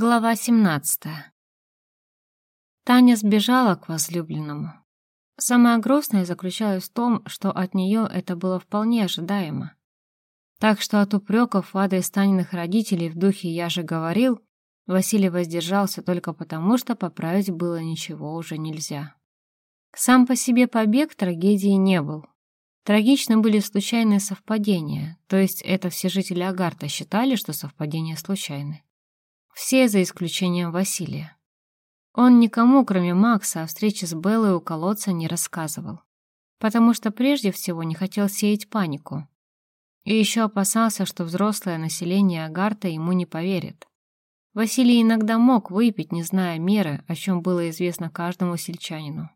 Глава 17. Таня сбежала к возлюбленному. Самое грустное заключалось в том, что от нее это было вполне ожидаемо. Так что от упреков в адрес Таниных родителей в духе «я же говорил» Василий воздержался только потому, что поправить было ничего уже нельзя. Сам по себе побег трагедии не был. Трагично были случайные совпадения, то есть это все жители Агарта считали, что совпадения случайны. Все за исключением Василия. Он никому, кроме Макса, о встрече с Беллой у колодца не рассказывал. Потому что прежде всего не хотел сеять панику. И еще опасался, что взрослое население Агарта ему не поверит. Василий иногда мог выпить, не зная меры, о чем было известно каждому сельчанину.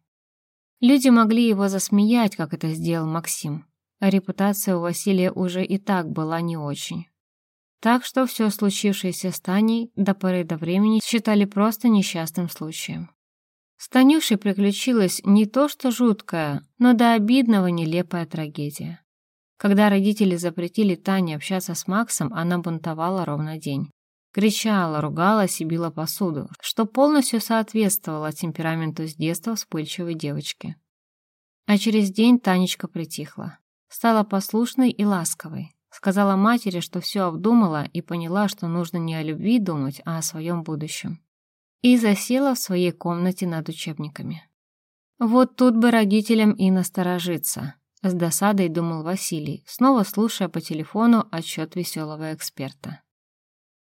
Люди могли его засмеять, как это сделал Максим, а репутация у Василия уже и так была не очень. Так что все случившееся с Таней до поры до времени считали просто несчастным случаем. С Танюшей приключилась не то что жуткая, но до обидного нелепая трагедия. Когда родители запретили Тане общаться с Максом, она бунтовала ровно день. Кричала, ругалась и била посуду, что полностью соответствовало темпераменту с детства вспыльчивой девочки. А через день Танечка притихла. Стала послушной и ласковой, Сказала матери, что все обдумала и поняла, что нужно не о любви думать, а о своем будущем. И засела в своей комнате над учебниками. Вот тут бы родителям и насторожиться, с досадой думал Василий, снова слушая по телефону отчет веселого эксперта.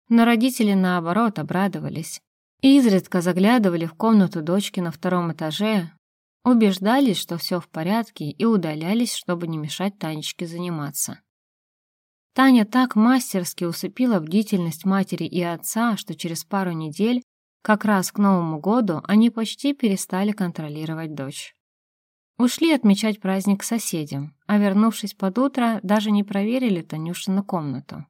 Но родители, наоборот, обрадовались. И изредка заглядывали в комнату дочки на втором этаже, убеждались, что все в порядке, и удалялись, чтобы не мешать Танечке заниматься. Таня так мастерски усыпила бдительность матери и отца, что через пару недель, как раз к Новому году, они почти перестали контролировать дочь. Ушли отмечать праздник соседям, а вернувшись под утро, даже не проверили Танюшину комнату.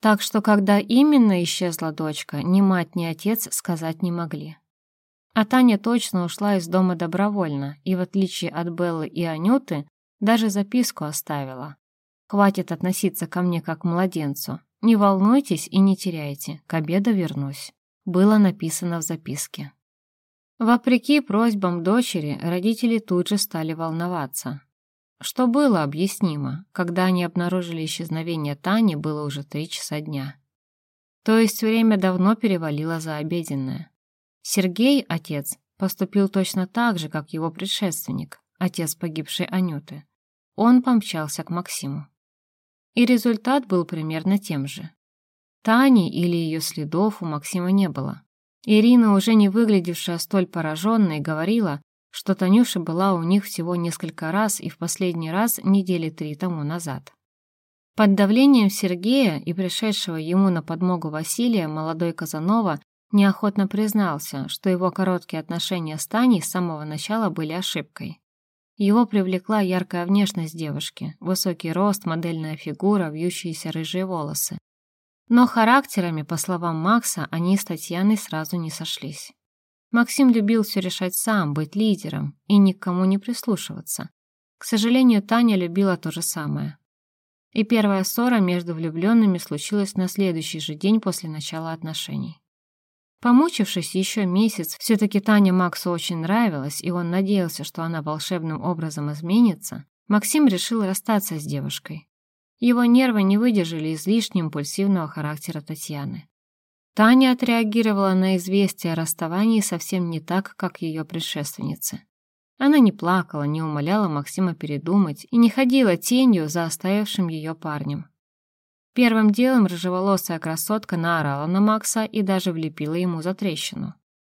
Так что, когда именно исчезла дочка, ни мать, ни отец сказать не могли. А Таня точно ушла из дома добровольно и, в отличие от Беллы и Анюты, даже записку оставила, Хватит относиться ко мне как к младенцу. Не волнуйтесь и не теряйте, к обеду вернусь. Было написано в записке. Вопреки просьбам дочери, родители тут же стали волноваться. Что было объяснимо, когда они обнаружили исчезновение Тани, было уже три часа дня. То есть время давно перевалило за обеденное. Сергей, отец, поступил точно так же, как его предшественник, отец погибшей Анюты. Он помчался к Максиму. И результат был примерно тем же. Тани или ее следов у Максима не было. Ирина, уже не выглядевшая столь пораженной, говорила, что Танюша была у них всего несколько раз и в последний раз недели три тому назад. Под давлением Сергея и пришедшего ему на подмогу Василия молодой Казанова неохотно признался, что его короткие отношения с Таней с самого начала были ошибкой. Его привлекла яркая внешность девушки, высокий рост, модельная фигура, вьющиеся рыжие волосы. Но характерами, по словам Макса, они с Татьяной сразу не сошлись. Максим любил все решать сам, быть лидером и никому не прислушиваться. К сожалению, Таня любила то же самое. И первая ссора между влюбленными случилась на следующий же день после начала отношений. Помучившись еще месяц, все-таки Таня Максу очень нравилась, и он надеялся, что она волшебным образом изменится, Максим решил расстаться с девушкой. Его нервы не выдержали излишне импульсивного характера Татьяны. Таня отреагировала на известие о расставании совсем не так, как ее предшественницы. Она не плакала, не умоляла Максима передумать и не ходила тенью за оставившим ее парнем. Первым делом рыжеволосая красотка наорала на Макса и даже влепила ему за трещину.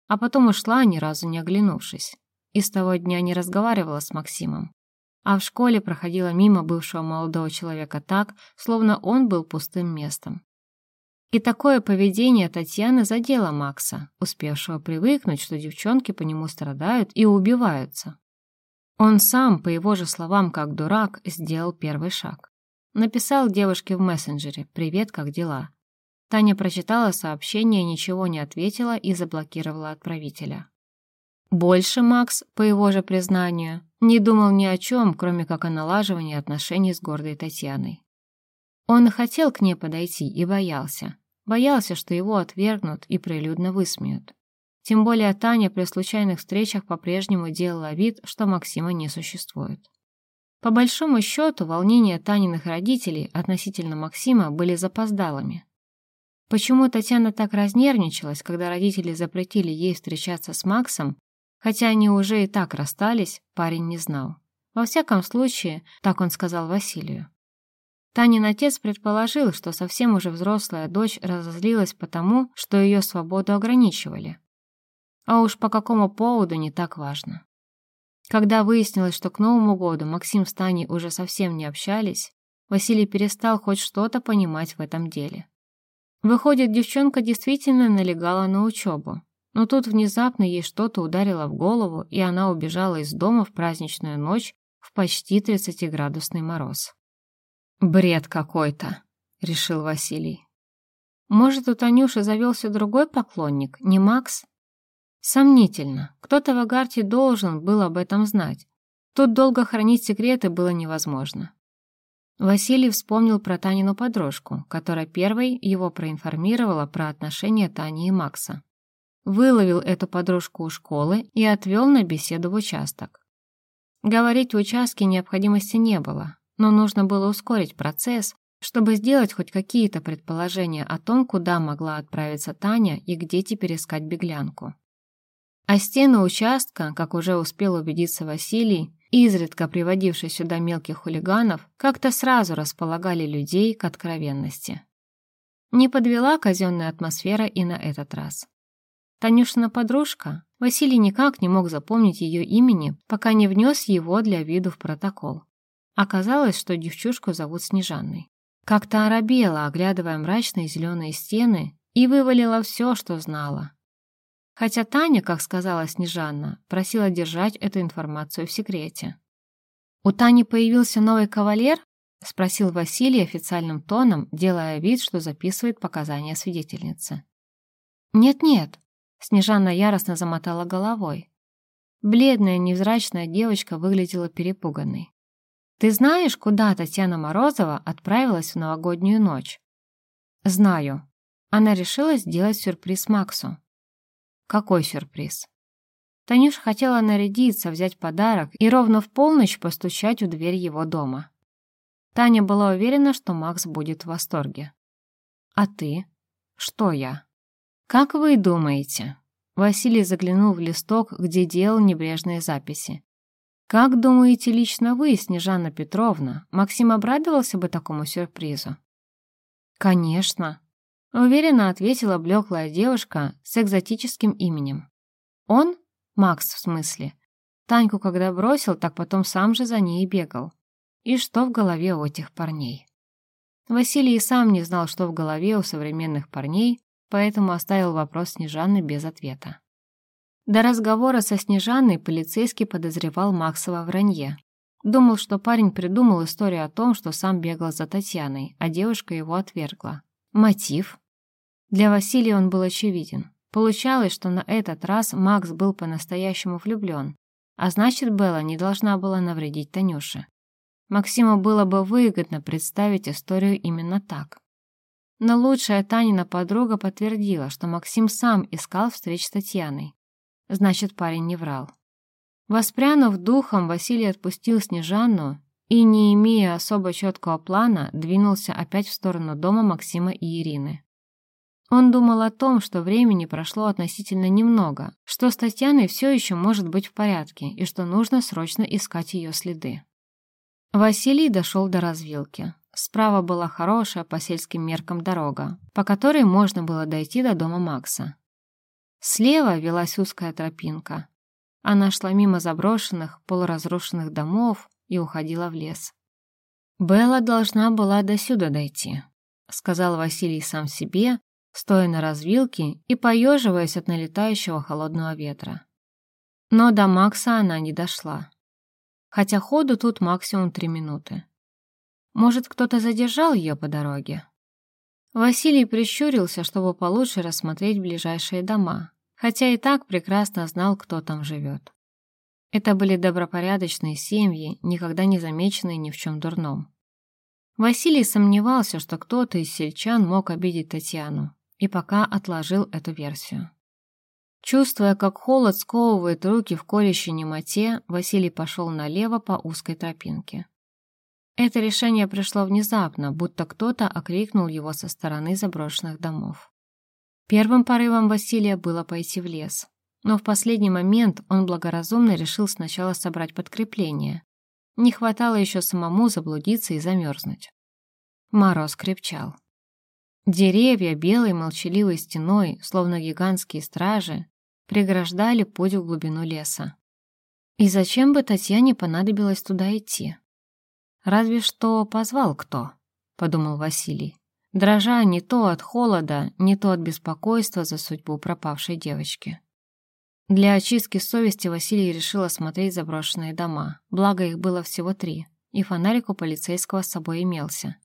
А потом ушла, ни разу не оглянувшись. И с того дня не разговаривала с Максимом. А в школе проходила мимо бывшего молодого человека так, словно он был пустым местом. И такое поведение Татьяны задело Макса, успевшего привыкнуть, что девчонки по нему страдают и убиваются. Он сам, по его же словам, как дурак, сделал первый шаг. Написал девушке в мессенджере «Привет, как дела?». Таня прочитала сообщение, ничего не ответила и заблокировала отправителя. Больше Макс, по его же признанию, не думал ни о чем, кроме как о налаживании отношений с гордой Татьяной. Он хотел к ней подойти и боялся. Боялся, что его отвергнут и прилюдно высмеют. Тем более Таня при случайных встречах по-прежнему делала вид, что Максима не существует. По большому счету, волнения Таниных родителей относительно Максима были запоздалыми. Почему Татьяна так разнервничалась, когда родители запретили ей встречаться с Максом, хотя они уже и так расстались, парень не знал. Во всяком случае, так он сказал Василию. Танин отец предположил, что совсем уже взрослая дочь разозлилась потому, что ее свободу ограничивали. А уж по какому поводу не так важно. Когда выяснилось, что к Новому году Максим с Таней уже совсем не общались, Василий перестал хоть что-то понимать в этом деле. Выходит, девчонка действительно налегала на учебу, но тут внезапно ей что-то ударило в голову, и она убежала из дома в праздничную ночь в почти 30-градусный мороз. «Бред какой-то», — решил Василий. «Может, у Танюши завелся другой поклонник, не Макс?» Сомнительно. Кто-то в Агарте должен был об этом знать. Тут долго хранить секреты было невозможно. Василий вспомнил про Танину подружку, которая первой его проинформировала про отношения Тани и Макса. Выловил эту подружку у школы и отвел на беседу в участок. Говорить в участке необходимости не было, но нужно было ускорить процесс, чтобы сделать хоть какие-то предположения о том, куда могла отправиться Таня и где теперь искать беглянку. А стены участка, как уже успел убедиться Василий, изредка приводивший сюда мелких хулиганов, как-то сразу располагали людей к откровенности. Не подвела казенная атмосфера и на этот раз. Танюшина подружка, Василий никак не мог запомнить ее имени, пока не внес его для виду в протокол. Оказалось, что девчушку зовут Снежанной. Как-то оробела, оглядывая мрачные зеленые стены, и вывалила все, что знала. Хотя Таня, как сказала Снежанна, просила держать эту информацию в секрете. «У Тани появился новый кавалер?» — спросил Василий официальным тоном, делая вид, что записывает показания свидетельницы. «Нет-нет», — Снежанна яростно замотала головой. Бледная, невзрачная девочка выглядела перепуганной. Ты знаешь, куда Татьяна Морозова отправилась в новогоднюю ночь? Знаю. Она решила сделать сюрприз Максу. Какой сюрприз? Танюша хотела нарядиться, взять подарок и ровно в полночь постучать у дверь его дома. Таня была уверена, что Макс будет в восторге. «А ты? Что я?» «Как вы думаете?» Василий заглянул в листок, где делал небрежные записи. Как думаете лично вы, Снежана Петровна, Максим обрадовался бы такому сюрпризу? Конечно, уверенно ответила блеклая девушка с экзотическим именем. Он? Макс, в смысле. Таньку когда бросил, так потом сам же за ней бегал. И что в голове у этих парней? Василий сам не знал, что в голове у современных парней, поэтому оставил вопрос Снежаны без ответа. До разговора со Снежанной полицейский подозревал Макса во вранье. Думал, что парень придумал историю о том, что сам бегал за Татьяной, а девушка его отвергла. Мотив? Для Василия он был очевиден. Получалось, что на этот раз Макс был по-настоящему влюблен, а значит, Белла не должна была навредить Танюше. Максиму было бы выгодно представить историю именно так. Но лучшая Танина подруга подтвердила, что Максим сам искал встреч с Татьяной. Значит, парень не врал. Воспрянув духом, Василий отпустил Снежанну и, не имея особо четкого плана, двинулся опять в сторону дома Максима и Ирины. Он думал о том, что времени прошло относительно немного, что с Татьяной все еще может быть в порядке и что нужно срочно искать ее следы. Василий дошел до развилки. Справа была хорошая по сельским меркам дорога, по которой можно было дойти до дома Макса. Слева велась узкая тропинка. Она шла мимо заброшенных, полуразрушенных домов и уходила в лес. «Белла должна была до сюда дойти», — сказал Василий сам себе, стоя на развилке и поеживаясь от налетающего холодного ветра. Но до Макса она не дошла. Хотя ходу тут максимум три минуты. Может, кто-то задержал ее по дороге? Василий прищурился, чтобы получше рассмотреть ближайшие дома, хотя и так прекрасно знал, кто там живет. Это были добропорядочные семьи, никогда не замеченные ни в чем дурном. Василий сомневался, что кто-то из сельчан мог обидеть Татьяну, и пока отложил эту версию. Чувствуя, как холод сковывает руки в колющей немоте, Василий пошел налево по узкой тропинке. Это решение пришло внезапно, будто кто-то окрикнул его со стороны заброшенных домов. Первым порывом Василия было пойти в лес, но в последний момент он благоразумно решил сначала собрать подкрепление. Не хватало еще самому заблудиться и замерзнуть. Мороз крепчал. Деревья белой молчаливой стеной, словно гигантские стражи, преграждали путь в глубину леса. И зачем бы Татьяне понадобилось туда идти? Разве что позвал кто, подумал Василий, дрожа не то от холода, не то от беспокойства за судьбу пропавшей девочки. Для очистки совести Василий решил осмотреть заброшенные дома, благо их было всего три, и фонарик у полицейского с собой имелся.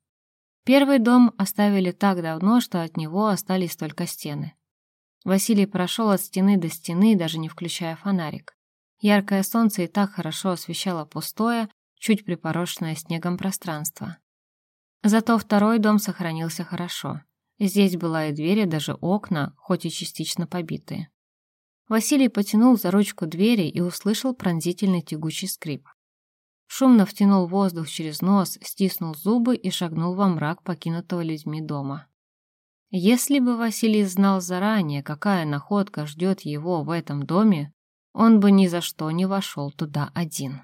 Первый дом оставили так давно, что от него остались только стены. Василий прошел от стены до стены, даже не включая фонарик. Яркое солнце и так хорошо освещало пустое, чуть припорошенное снегом пространство. Зато второй дом сохранился хорошо. Здесь была и дверь, и даже окна, хоть и частично побитые. Василий потянул за ручку двери и услышал пронзительный тягучий скрип. Шумно втянул воздух через нос, стиснул зубы и шагнул во мрак покинутого людьми дома. Если бы Василий знал заранее, какая находка ждет его в этом доме, он бы ни за что не вошел туда один.